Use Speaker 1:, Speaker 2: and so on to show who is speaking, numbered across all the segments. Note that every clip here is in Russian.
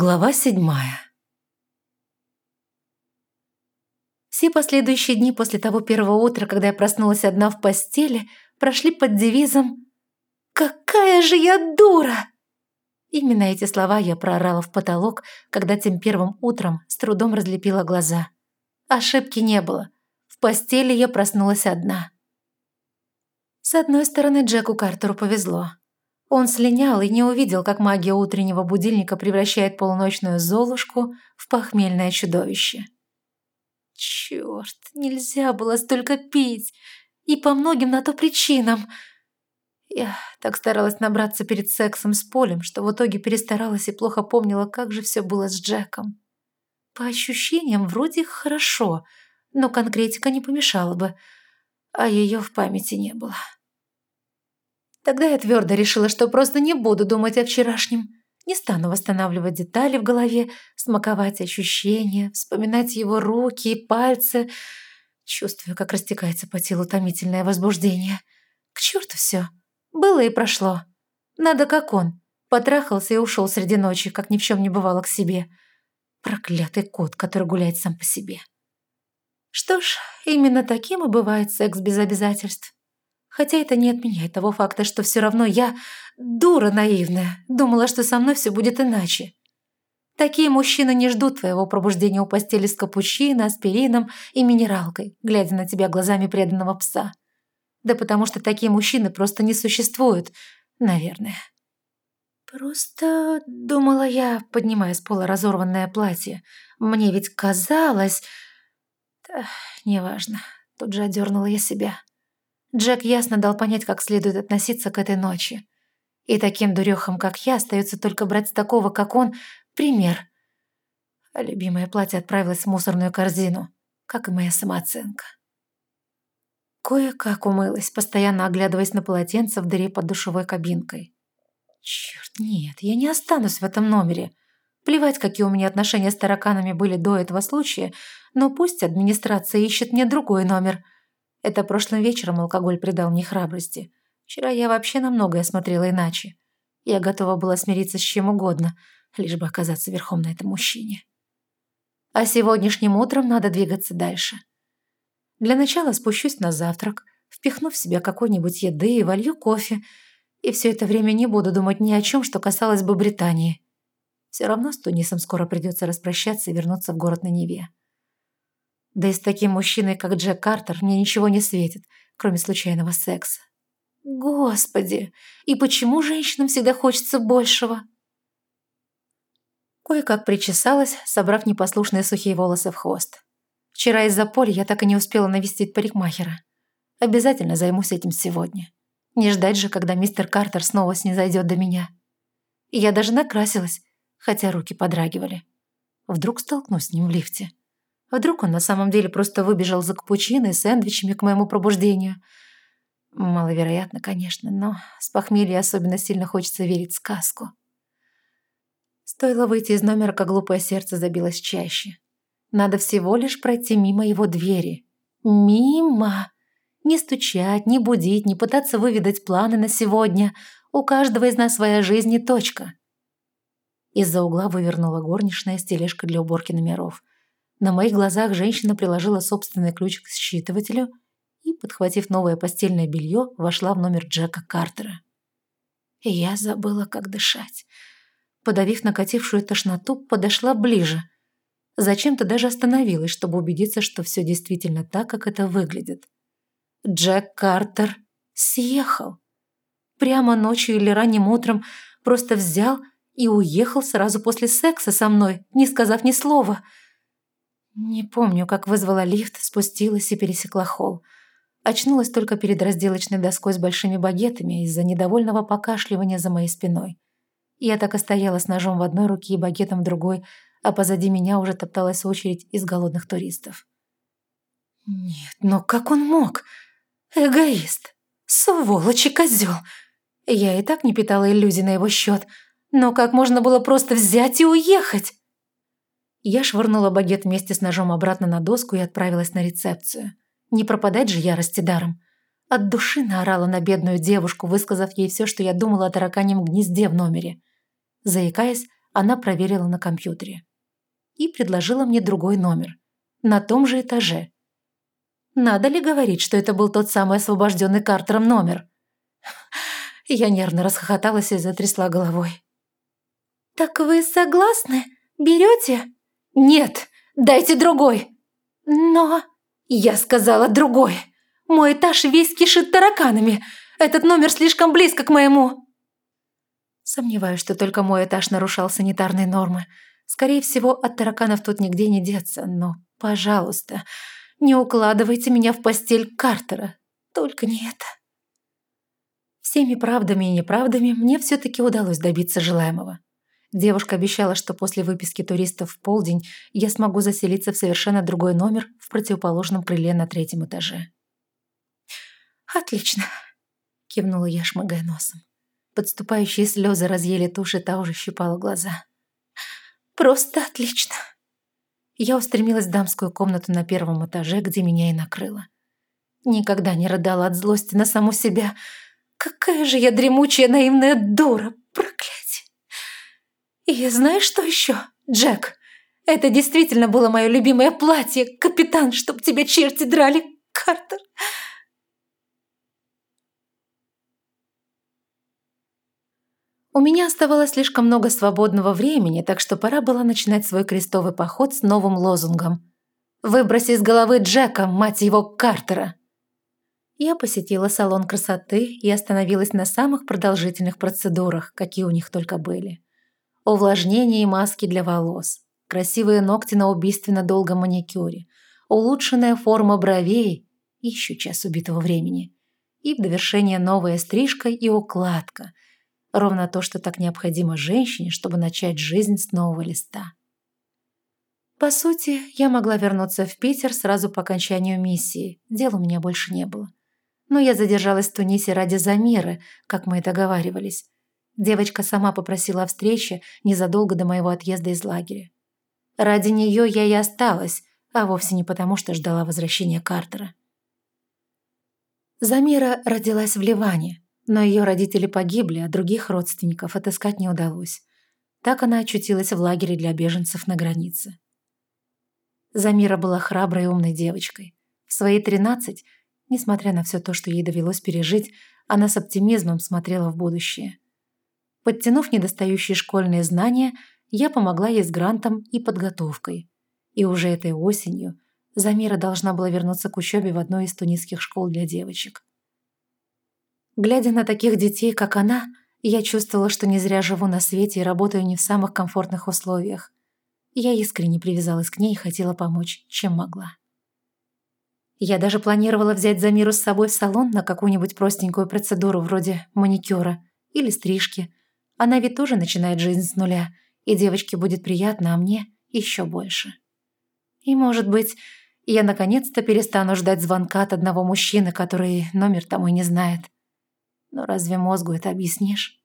Speaker 1: Глава седьмая Все последующие дни после того первого утра, когда я проснулась одна в постели, прошли под девизом «Какая же я дура!» Именно эти слова я проорала в потолок, когда тем первым утром с трудом разлепила глаза. Ошибки не было. В постели я проснулась одна. С одной стороны, Джеку Картеру повезло. Он слинял и не увидел, как магия утреннего будильника превращает полуночную Золушку в похмельное чудовище. Черт, нельзя было столько пить. И по многим на то причинам. Я так старалась набраться перед сексом с Полем, что в итоге перестаралась и плохо помнила, как же все было с Джеком. По ощущениям, вроде хорошо, но конкретика не помешала бы, а ее в памяти не было. Тогда я твердо решила, что просто не буду думать о вчерашнем. Не стану восстанавливать детали в голове, смаковать ощущения, вспоминать его руки и пальцы. Чувствую, как растекается по телу томительное возбуждение. К черту все. Было и прошло. Надо как он. Потрахался и ушел среди ночи, как ни в чем не бывало к себе. Проклятый кот, который гуляет сам по себе. Что ж, именно таким и бывает секс без обязательств. Хотя это не отменяет того факта, что все равно я дура наивная, думала, что со мной все будет иначе. Такие мужчины не ждут твоего пробуждения у постели с капучино, аспирином и минералкой, глядя на тебя глазами преданного пса. Да потому что такие мужчины просто не существуют, наверное. Просто думала я, поднимая с пола разорванное платье. Мне ведь казалось... Да, неважно. Тут же одернула я себя. Джек ясно дал понять, как следует относиться к этой ночи. И таким дурехам, как я, остается только брать с такого, как он, пример. А любимое платье отправилось в мусорную корзину, как и моя самооценка. Кое-как умылась, постоянно оглядываясь на полотенце в дыре под душевой кабинкой. Черт, нет, я не останусь в этом номере. Плевать, какие у меня отношения с тараканами были до этого случая, но пусть администрация ищет мне другой номер – это прошлым вечером алкоголь придал мне храбрости. Вчера я вообще на многое смотрела иначе. Я готова была смириться с чем угодно, лишь бы оказаться верхом на этом мужчине. А сегодняшним утром надо двигаться дальше. Для начала спущусь на завтрак, впихну в себя какой-нибудь еды и волью кофе, и все это время не буду думать ни о чем, что касалось бы Британии. Все равно с Тунисом скоро придется распрощаться и вернуться в город на Неве. Да и с таким мужчиной, как Джек Картер, мне ничего не светит, кроме случайного секса. Господи, и почему женщинам всегда хочется большего? Кое-как причесалась, собрав непослушные сухие волосы в хвост. Вчера из-за поля я так и не успела навестить парикмахера. Обязательно займусь этим сегодня. Не ждать же, когда мистер Картер снова снизойдет до меня. Я даже накрасилась, хотя руки подрагивали. Вдруг столкнусь с ним в лифте. Вдруг он на самом деле просто выбежал за капучино и сэндвичами к моему пробуждению. Маловероятно, конечно, но с похмелья особенно сильно хочется верить в сказку. Стоило выйти из номера, как глупое сердце забилось чаще. Надо всего лишь пройти мимо его двери. Мимо! Не стучать, не будить, не пытаться выведать планы на сегодня. У каждого из нас своя жизнь и точка. Из-за угла вывернула горничная с тележкой для уборки номеров. На моих глазах женщина приложила собственный ключ к считывателю и, подхватив новое постельное белье, вошла в номер Джека Картера. И я забыла, как дышать. Подавив накатившую тошноту, подошла ближе. Зачем-то даже остановилась, чтобы убедиться, что все действительно так, как это выглядит. Джек Картер съехал. Прямо ночью или ранним утром просто взял и уехал сразу после секса со мной, не сказав ни слова – не помню, как вызвала лифт, спустилась и пересекла холл. Очнулась только перед разделочной доской с большими багетами из-за недовольного покашливания за моей спиной. Я так и стояла с ножом в одной руке и багетом в другой, а позади меня уже топталась очередь из голодных туристов. Нет, но как он мог? Эгоист. Сволочь и козёл. Я и так не питала иллюзий на его счет, но как можно было просто взять и уехать? Я швырнула багет вместе с ножом обратно на доску и отправилась на рецепцию. Не пропадать же ярости даром. От души наорала на бедную девушку, высказав ей все, что я думала о тараканьем гнезде в номере. Заикаясь, она проверила на компьютере. И предложила мне другой номер. На том же этаже. Надо ли говорить, что это был тот самый освобожденный Картером номер? Я нервно расхохоталась и затрясла головой. «Так вы согласны? Берете?» «Нет, дайте другой!» «Но...» «Я сказала другой! Мой этаж весь кишит тараканами! Этот номер слишком близко к моему!» Сомневаюсь, что только мой этаж нарушал санитарные нормы. Скорее всего, от тараканов тут нигде не деться, но, пожалуйста, не укладывайте меня в постель Картера. Только не это. Всеми правдами и неправдами мне все-таки удалось добиться желаемого. Девушка обещала, что после выписки туристов в полдень я смогу заселиться в совершенно другой номер в противоположном крыле на третьем этаже. «Отлично», — кивнула я, шмыгая носом. Подступающие слезы разъели туши, та уже щипала глаза. «Просто отлично!» Я устремилась в дамскую комнату на первом этаже, где меня и накрыло. Никогда не рыдала от злости на саму себя. Какая же я дремучая наивная дура! И знаешь что еще, Джек? Это действительно было мое любимое платье, капитан, чтоб тебя черти драли, Картер. У меня оставалось слишком много свободного времени, так что пора было начинать свой крестовый поход с новым лозунгом. «Выброси из головы Джека, мать его, Картера!» Я посетила салон красоты и остановилась на самых продолжительных процедурах, какие у них только были. Увлажнение и маски для волос, красивые ногти на убийственно долгом маникюре, улучшенная форма бровей, еще час убитого времени, и в довершение новая стрижка и укладка – Ровно то, что так необходимо женщине, чтобы начать жизнь с нового листа. По сути, я могла вернуться в Питер сразу по окончанию миссии. Дел у меня больше не было. Но я задержалась в Тунисе ради Замиры, как мы и договаривались. Девочка сама попросила о встрече незадолго до моего отъезда из лагеря. Ради нее я и осталась, а вовсе не потому, что ждала возвращения Картера. Замира родилась в Ливане, но ее родители погибли, а других родственников отыскать не удалось. Так она очутилась в лагере для беженцев на границе. Замира была храброй и умной девочкой. В свои тринадцать, несмотря на все то, что ей довелось пережить, она с оптимизмом смотрела в будущее. Подтянув недостающие школьные знания, я помогла ей с грантом и подготовкой. И уже этой осенью Замира должна была вернуться к учебе в одной из тунисских школ для девочек. Глядя на таких детей, как она, я чувствовала, что не зря живу на свете и работаю не в самых комфортных условиях. Я искренне привязалась к ней и хотела помочь, чем могла. Я даже планировала взять Замиру с собой в салон на какую-нибудь простенькую процедуру вроде маникюра или стрижки. Она ведь тоже начинает жизнь с нуля, и девочке будет приятно, а мне еще больше. И, может быть, я наконец-то перестану ждать звонка от одного мужчины, который номер тому и не знает. Но разве мозгу это объяснишь?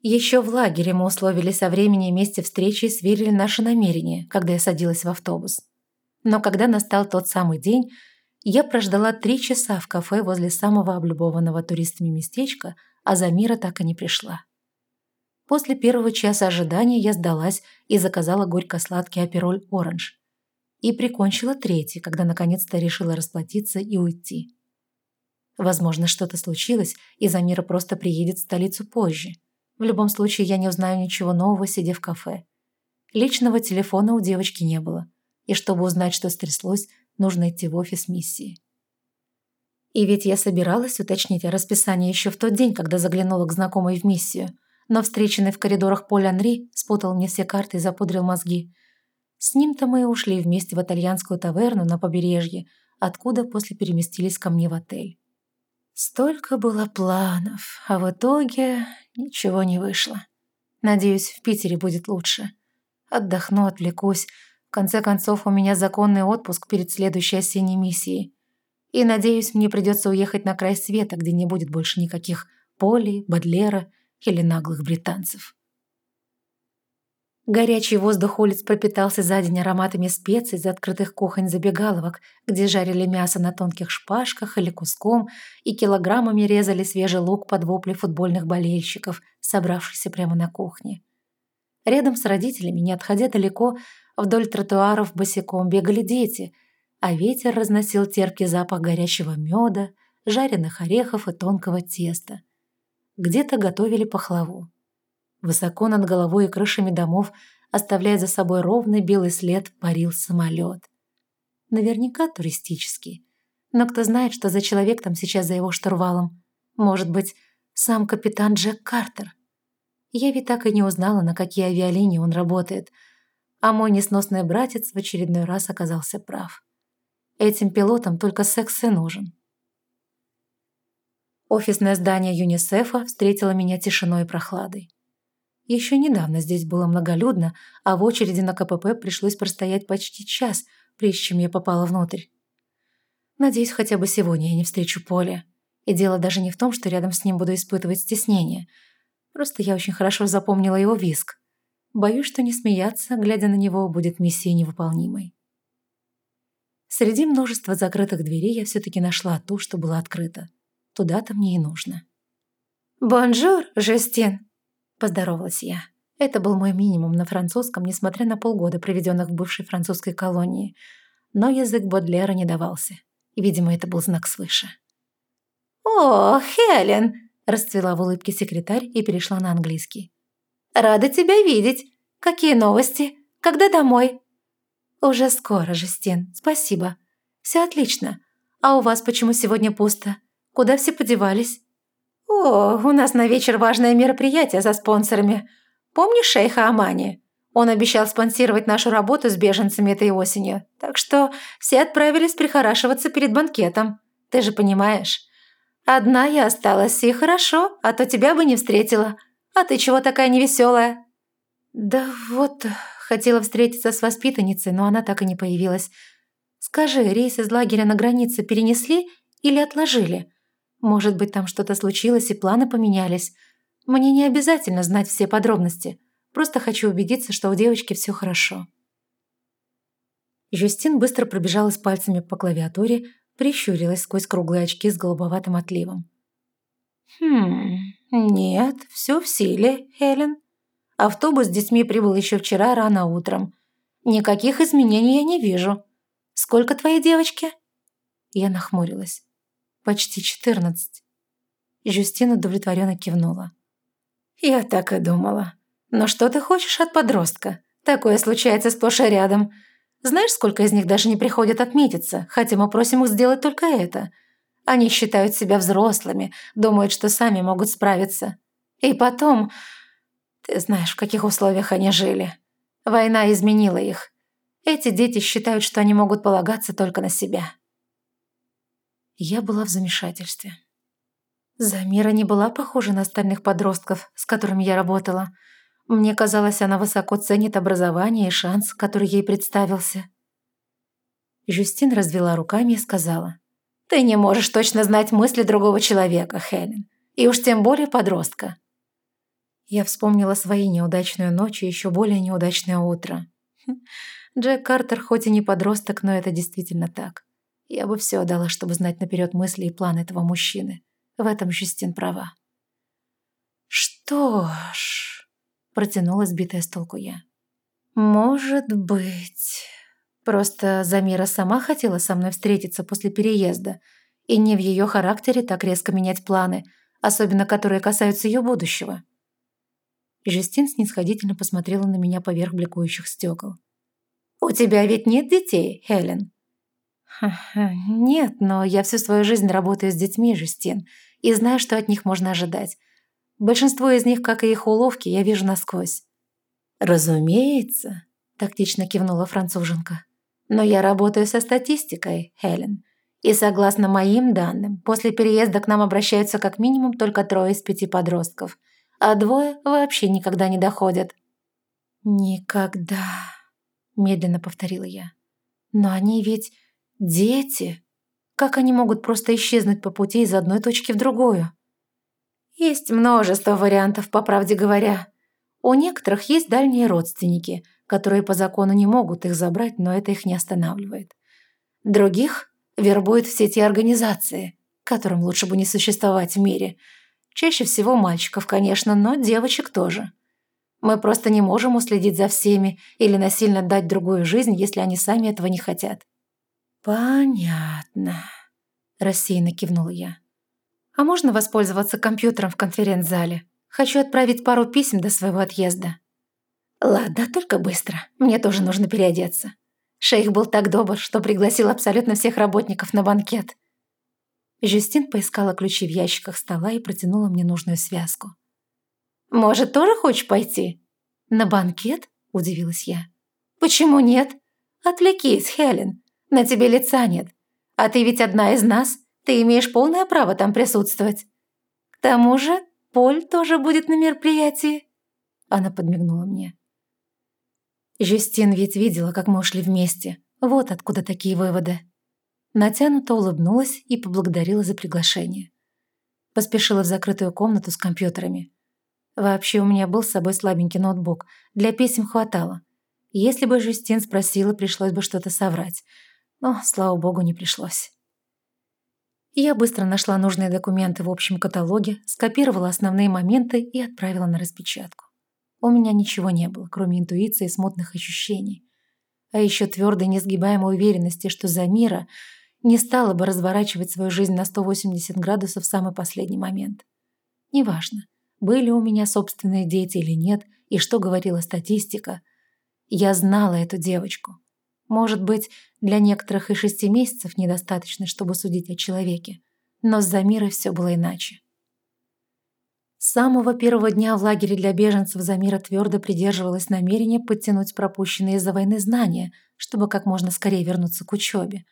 Speaker 1: Еще в лагере мы условились о времени и месте встречи и сверили наши намерения, когда я садилась в автобус. Но когда настал тот самый день, я прождала три часа в кафе возле самого облюбованного туристами местечка, а Замира так и не пришла. После первого часа ожидания я сдалась и заказала горько-сладкий апероль «Оранж». И прикончила третий, когда наконец-то решила расплатиться и уйти. Возможно, что-то случилось, и Замира просто приедет в столицу позже. В любом случае, я не узнаю ничего нового, сидя в кафе. Личного телефона у девочки не было. И чтобы узнать, что стряслось, нужно идти в офис миссии. И ведь я собиралась уточнить о расписании еще в тот день, когда заглянула к знакомой в миссию. Но встреченный в коридорах Поль Анри спутал мне все карты и запудрил мозги. С ним-то мы и ушли вместе в итальянскую таверну на побережье, откуда после переместились ко мне в отель. Столько было планов, а в итоге ничего не вышло. Надеюсь, в Питере будет лучше. Отдохну, отвлекусь. В конце концов, у меня законный отпуск перед следующей осенней миссией. И, надеюсь, мне придется уехать на край света, где не будет больше никаких Поли, Бадлера или наглых британцев. Горячий воздух улиц пропитался за день ароматами специй из открытых кухонь забегаловок, где жарили мясо на тонких шпажках или куском и килограммами резали свежий лук под вопли футбольных болельщиков, собравшихся прямо на кухне. Рядом с родителями, не отходя далеко, вдоль тротуаров босиком бегали дети, а ветер разносил терпкий запах горячего меда, жареных орехов и тонкого теста. Где-то готовили пахлаву. Высоко над головой и крышами домов, оставляя за собой ровный белый след, парил самолет. Наверняка туристический. Но кто знает, что за человек там сейчас за его штурвалом. Может быть, сам капитан Джек Картер. Я ведь так и не узнала, на какие авиалинии он работает. А мой несносный братец в очередной раз оказался прав. Этим пилотам только секс и нужен. Офисное здание ЮНИСЕФа встретило меня тишиной и прохладой. Еще недавно здесь было многолюдно, а в очереди на КПП пришлось простоять почти час, прежде чем я попала внутрь. Надеюсь, хотя бы сегодня я не встречу Поля. И дело даже не в том, что рядом с ним буду испытывать стеснение. Просто я очень хорошо запомнила его виск. Боюсь, что не смеяться, глядя на него, будет миссией невыполнимой. Среди множества закрытых дверей я все-таки нашла ту, что была открыта. Туда-то мне и нужно. «Bonjour, Жестин!» – поздоровалась я. Это был мой минимум на французском, несмотря на полгода, проведенных в бывшей французской колонии. Но язык Бодлера не давался. И, видимо, это был знак свыше. «О, Хелен!» – расцвела в улыбке секретарь и перешла на английский. «Рада тебя видеть. Какие новости? Когда домой?» «Уже скоро, Жестин. Спасибо. Все отлично. А у вас почему сегодня пусто? Куда все подевались?» «О, у нас на вечер важное мероприятие за спонсорами. Помнишь шейха Амани? Он обещал спонсировать нашу работу с беженцами этой осенью, так что все отправились прихорашиваться перед банкетом. Ты же понимаешь. Одна я осталась, и хорошо, а то тебя бы не встретила. А ты чего такая невеселая?» «Да вот, хотела встретиться с воспитанницей, но она так и не появилась. Скажи, рейс из лагеря на границе перенесли или отложили?» Может быть, там что-то случилось и планы поменялись. Мне не обязательно знать все подробности. Просто хочу убедиться, что у девочки все хорошо». Жюстин быстро пробежалась пальцами по клавиатуре, прищурилась сквозь круглые очки с голубоватым отливом. «Хм, нет, все в силе, Хелен. Автобус с детьми прибыл еще вчера рано утром. Никаких изменений я не вижу. Сколько твоей девочки?» Я нахмурилась. Почти четырнадцать. Жюстина удовлетворенно кивнула. «Я так и думала. Но что ты хочешь от подростка? Такое случается сплошь и рядом. Знаешь, сколько из них даже не приходят отметиться, хотя мы просим их сделать только это. Они считают себя взрослыми, думают, что сами могут справиться. И потом... Ты знаешь, в каких условиях они жили. Война изменила их. Эти дети считают, что они могут полагаться только на себя». Я была в замешательстве. Замира не была похожа на остальных подростков, с которыми я работала. Мне казалось, она высоко ценит образование и шанс, который ей представился. Жюстин развела руками и сказала. «Ты не можешь точно знать мысли другого человека, Хелен. И уж тем более подростка». Я вспомнила свои неудачные ночи и еще более неудачное утро. Джек Картер хоть и не подросток, но это действительно так. Я бы все отдала, чтобы знать наперед мысли и планы этого мужчины. В этом Жюстин права. «Что ж...» – протянула сбитая с толку я. «Может быть...» Просто Замира сама хотела со мной встретиться после переезда, и не в ее характере так резко менять планы, особенно которые касаются ее будущего. Жюстин снисходительно посмотрела на меня поверх бликующих стекол. «У тебя ведь нет детей, Хелен?» «Нет, но я всю свою жизнь работаю с детьми, Жюстин, и знаю, что от них можно ожидать. Большинство из них, как и их уловки, я вижу насквозь». «Разумеется», – тактично кивнула француженка. «Но я работаю со статистикой, Хелен. И согласно моим данным, после переезда к нам обращаются как минимум только трое из пяти подростков, а двое вообще никогда не доходят». «Никогда», – медленно повторила я. «Но они ведь Дети? Как они могут просто исчезнуть по пути из одной точки в другую? Есть множество вариантов, по правде говоря. У некоторых есть дальние родственники, которые по закону не могут их забрать, но это их не останавливает. Других вербуют все те организации, которым лучше бы не существовать в мире. Чаще всего мальчиков, конечно, но девочек тоже. Мы просто не можем уследить за всеми или насильно дать другую жизнь, если они сами этого не хотят». «Понятно», – рассеянно кивнула я. «А можно воспользоваться компьютером в конференц-зале? Хочу отправить пару писем до своего отъезда». «Ладно, только быстро. Мне тоже нужно переодеться». Шейх был так добр, что пригласил абсолютно всех работников на банкет. Жюстин поискала ключи в ящиках стола и протянула мне нужную связку. «Может, тоже хочешь пойти?» «На банкет?» – удивилась я. «Почему нет? Отвлекись, Хелен. На тебе лица нет. А ты ведь одна из нас. Ты имеешь полное право там присутствовать. К тому же Поль тоже будет на мероприятии». Она подмигнула мне. Жюстин ведь видела, как мы ушли вместе. Вот откуда такие выводы. Натянуто улыбнулась и поблагодарила за приглашение. Поспешила в закрытую комнату с компьютерами. Вообще у меня был с собой слабенький ноутбук. Для писем хватало. Если бы Жюстин спросила, пришлось бы что-то соврать. Но, слава богу, не пришлось. Я быстро нашла нужные документы в общем каталоге, скопировала основные моменты и отправила на распечатку. У меня ничего не было, кроме интуиции и смутных ощущений. А еще твердой несгибаемой уверенности, что Замира не стала бы разворачивать свою жизнь на 180 градусов в самый последний момент. Неважно, были у меня собственные дети или нет, и что говорила статистика. Я знала эту девочку. Может быть, для некоторых и шести месяцев недостаточно, чтобы судить о человеке. Но с Замирой все было иначе. С самого первого дня в лагере для беженцев Замира твердо придерживалась намерения подтянуть пропущенные из-за войны знания, чтобы как можно скорее вернуться к учебе.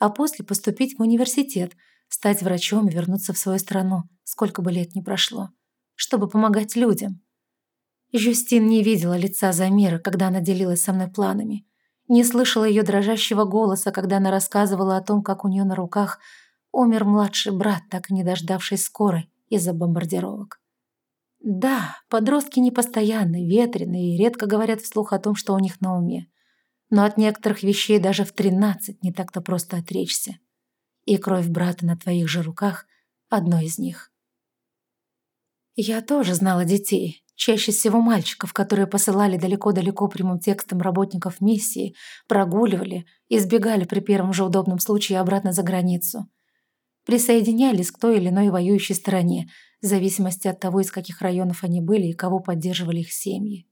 Speaker 1: А после поступить в университет, стать врачом и вернуться в свою страну, сколько бы лет ни прошло, чтобы помогать людям. Жюстин не видела лица Замира, когда она делилась со мной планами. Не слышала ее дрожащего голоса, когда она рассказывала о том, как у нее на руках умер младший брат, так и не дождавшись скорой из-за бомбардировок. Да, подростки непостоянны, ветреные и редко говорят вслух о том, что у них на уме. Но от некоторых вещей даже в тринадцать не так-то просто отречься. И кровь брата на твоих же руках – одно из них. Я тоже знала детей, чаще всего мальчиков, которые посылали далеко-далеко прямым текстом работников миссии, прогуливали, избегали при первом же удобном случае обратно за границу. Присоединялись к той или иной воюющей стороне – в зависимости от того, из каких районов они были и кого поддерживали их семьи.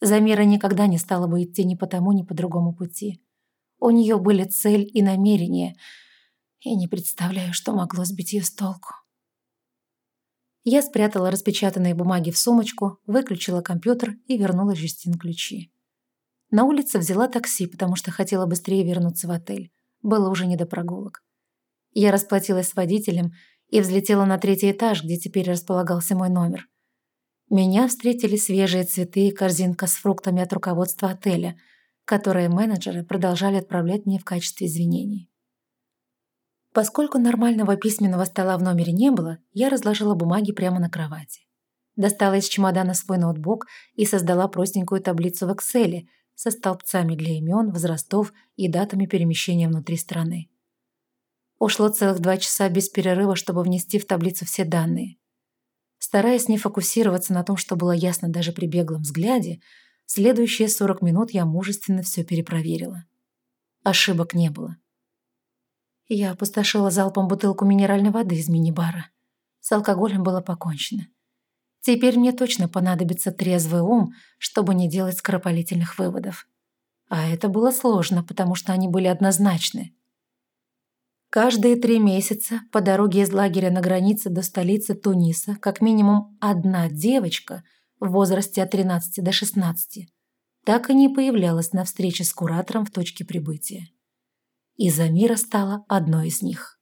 Speaker 1: Замира никогда не стала бы идти ни по тому, ни по другому пути. У нее были цель и намерения, и не представляю, что могло сбить ее с толку. Я спрятала распечатанные бумаги в сумочку, выключила компьютер и вернула Жюстин ключи. На улице взяла такси, потому что хотела быстрее вернуться в отель. Было уже не до прогулок. Я расплатилась с водителем и взлетела на третий этаж, где теперь располагался мой номер. Меня встретили свежие цветы и корзинка с фруктами от руководства отеля, которые менеджеры продолжали отправлять мне в качестве извинений. Поскольку нормального письменного стола в номере не было, я разложила бумаги прямо на кровати. Достала из чемодана свой ноутбук и создала простенькую таблицу в Excel со столбцами для имен, возрастов и датами перемещения внутри страны. Ушло целых два часа без перерыва, чтобы внести в таблицу все данные. Стараясь не фокусироваться на том, что было ясно даже при беглом взгляде, следующие 40 минут я мужественно все перепроверила. Ошибок не было. Я опустошила залпом бутылку минеральной воды из мини-бара. С алкоголем было покончено. Теперь мне точно понадобится трезвый ум, чтобы не делать скоропалительных выводов. А это было сложно, потому что они были однозначны. Каждые три месяца по дороге из лагеря на границе до столицы Туниса как минимум одна девочка в возрасте от 13 до 16 так и не появлялась на встрече с куратором в точке прибытия. И Замира стала одной из них.